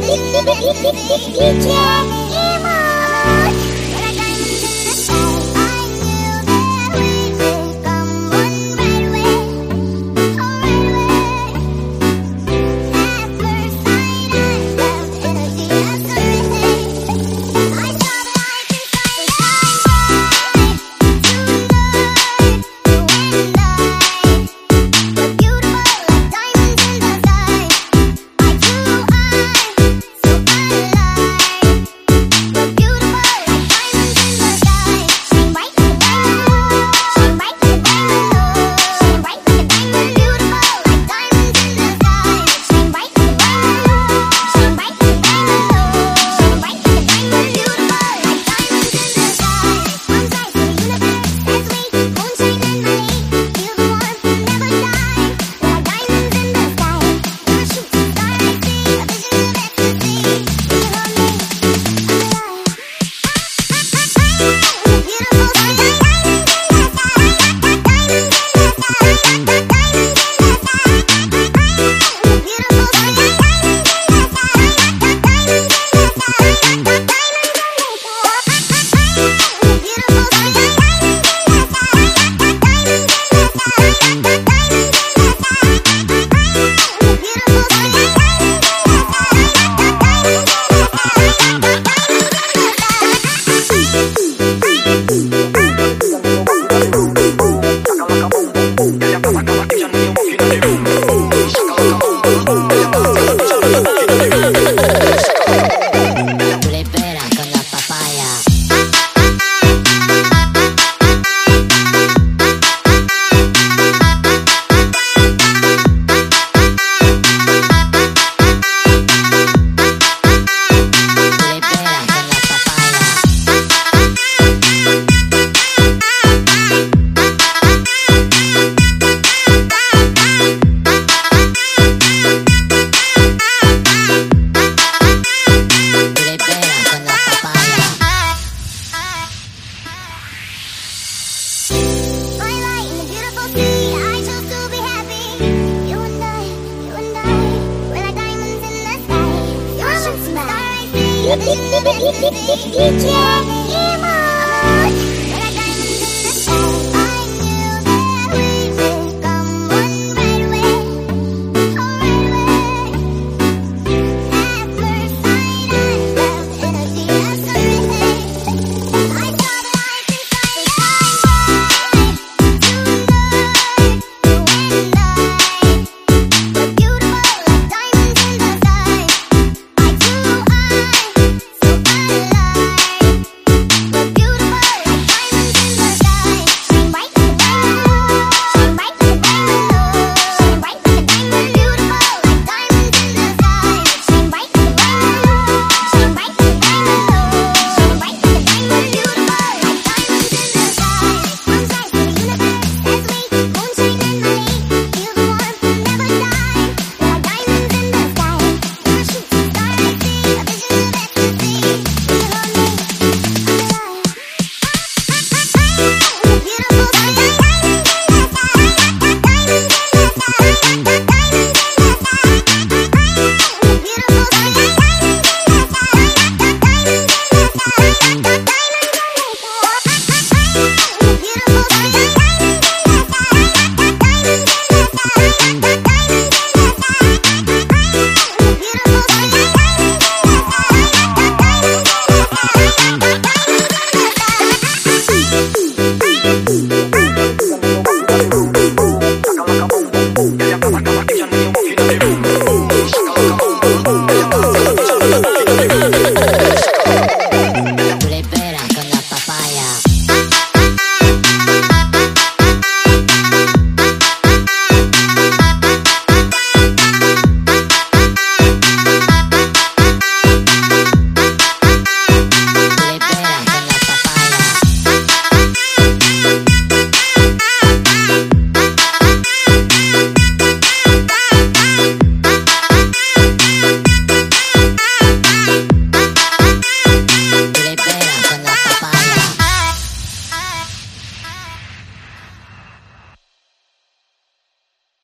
DJ 一天。